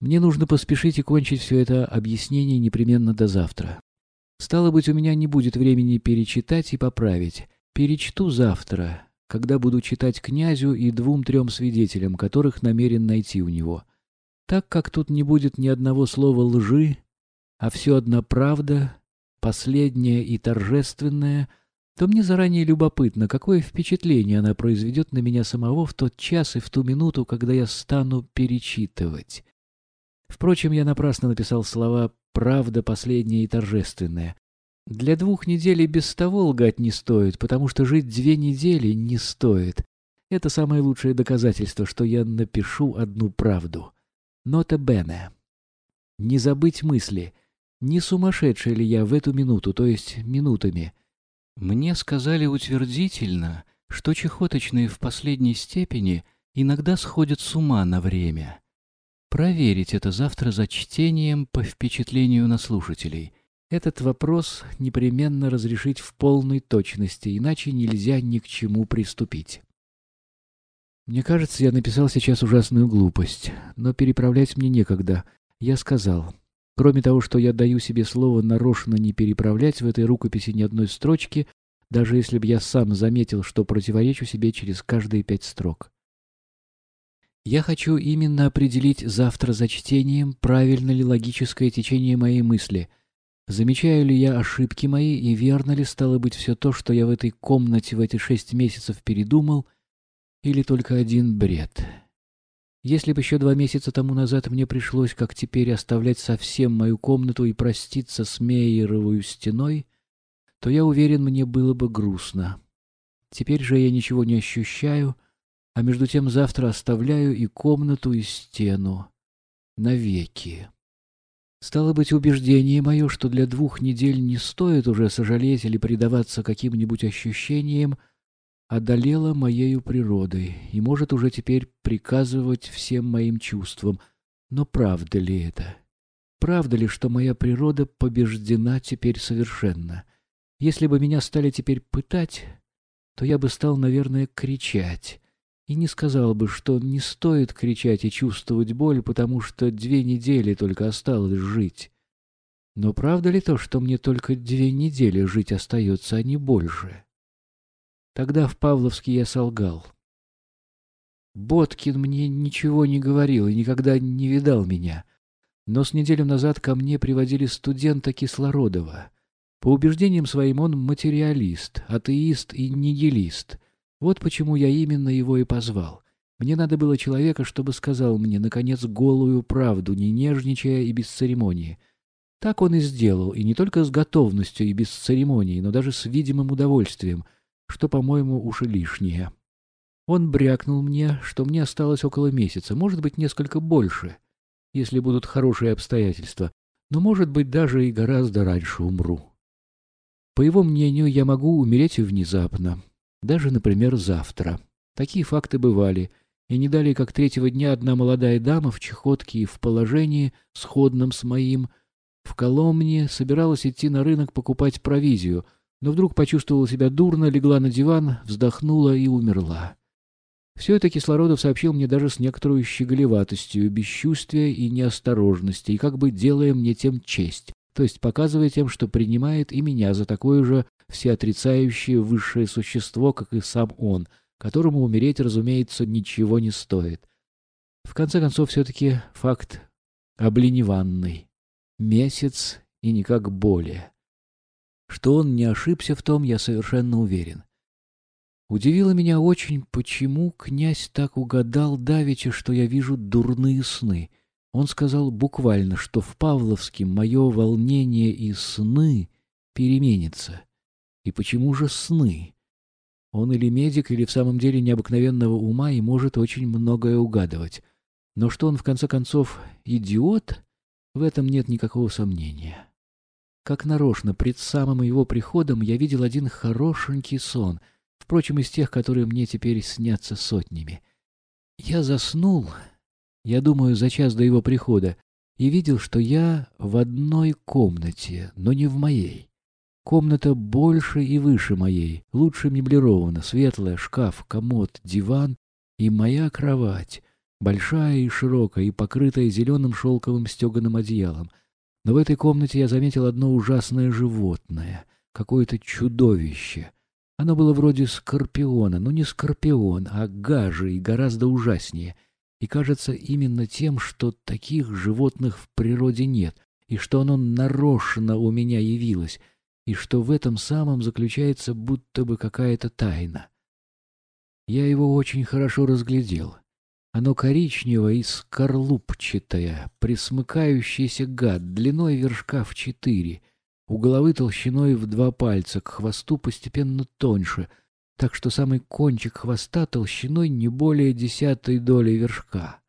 Мне нужно поспешить и кончить все это объяснение непременно до завтра. Стало быть, у меня не будет времени перечитать и поправить. Перечту завтра, когда буду читать князю и двум-трем свидетелям, которых намерен найти у него. Так как тут не будет ни одного слова лжи, а все одна правда, последняя и торжественная, то мне заранее любопытно, какое впечатление она произведет на меня самого в тот час и в ту минуту, когда я стану перечитывать. Впрочем, я напрасно написал слова «правда последняя и торжественная». Для двух недель без того лгать не стоит, потому что жить две недели не стоит. Это самое лучшее доказательство, что я напишу одну правду. Нота Бене. Не забыть мысли. Не сумасшедший ли я в эту минуту, то есть минутами? Мне сказали утвердительно, что чехоточные в последней степени иногда сходят с ума на время. Проверить это завтра за чтением по впечатлению на слушателей. Этот вопрос непременно разрешить в полной точности, иначе нельзя ни к чему приступить. Мне кажется, я написал сейчас ужасную глупость, но переправлять мне некогда. Я сказал. Кроме того, что я даю себе слово нарочно не переправлять в этой рукописи ни одной строчки, даже если бы я сам заметил, что противоречу себе через каждые пять строк. Я хочу именно определить завтра за чтением, правильно ли логическое течение моей мысли. Замечаю ли я ошибки мои, и верно ли стало быть все то, что я в этой комнате в эти шесть месяцев передумал, или только один бред? Если бы еще два месяца тому назад мне пришлось, как теперь, оставлять совсем мою комнату и проститься с Мейеровой стеной, то, я уверен, мне было бы грустно. Теперь же я ничего не ощущаю, а между тем завтра оставляю и комнату, и стену. Навеки. Стало быть, убеждение мое, что для двух недель не стоит уже сожалеть или предаваться каким-нибудь ощущениям, одолело моею природой и может уже теперь приказывать всем моим чувствам. Но правда ли это? Правда ли, что моя природа побеждена теперь совершенно? Если бы меня стали теперь пытать, то я бы стал, наверное, кричать и не сказал бы, что не стоит кричать и чувствовать боль, потому что две недели только осталось жить. Но правда ли то, что мне только две недели жить остается, а не больше? Тогда в Павловске я солгал. Боткин мне ничего не говорил и никогда не видал меня. Но с неделю назад ко мне приводили студента Кислородова. По убеждениям своим он материалист, атеист и нигилист — вот почему я именно его и позвал. Мне надо было человека, чтобы сказал мне, наконец, голую правду, не нежничая и без церемонии. Так он и сделал, и не только с готовностью и без церемонии, но даже с видимым удовольствием, что, по-моему, уж и лишнее. Он брякнул мне, что мне осталось около месяца, может быть, несколько больше, если будут хорошие обстоятельства, но, может быть, даже и гораздо раньше умру. По его мнению, я могу умереть и внезапно. Даже, например, завтра. Такие факты бывали, и не далее как третьего дня одна молодая дама в чехотке и в положении, сходном с моим, в Коломне собиралась идти на рынок покупать провизию, но вдруг почувствовала себя дурно, легла на диван, вздохнула и умерла. Все это Кислородов сообщил мне даже с некоторой щеголеватостью, бесчувствия и неосторожности, и как бы делая мне тем честь, то есть показывая тем, что принимает и меня за такое же всеотрицающее высшее существо, как и сам он, которому умереть, разумеется, ничего не стоит. В конце концов, все-таки факт облениванный. Месяц и никак более. Что он не ошибся в том, я совершенно уверен. Удивило меня очень, почему князь так угадал давеча, что я вижу дурные сны. Он сказал буквально, что в Павловске мое волнение и сны переменится. И почему же сны? Он или медик, или в самом деле необыкновенного ума и может очень многое угадывать. Но что он, в конце концов, идиот, в этом нет никакого сомнения. Как нарочно, пред самым его приходом я видел один хорошенький сон, впрочем, из тех, которые мне теперь снятся сотнями. Я заснул, я думаю, за час до его прихода, и видел, что я в одной комнате, но не в моей. Комната больше и выше моей, лучше меблирована, светлая, шкаф, комод, диван и моя кровать, большая и широкая, и покрытая зеленым шелковым стеганым одеялом. Но в этой комнате я заметил одно ужасное животное, какое-то чудовище. Оно было вроде скорпиона, но не скорпион, а гажи и гораздо ужаснее. И кажется именно тем, что таких животных в природе нет, и что оно нарочно у меня явилось, и что в этом самом заключается будто бы какая-то тайна. Я его очень хорошо разглядел. Оно коричневое и скорлупчатое, присмыкающийся гад, длиной вершка в четыре, у головы толщиной в два пальца, к хвосту постепенно тоньше, так что самый кончик хвоста толщиной не более десятой доли вершка.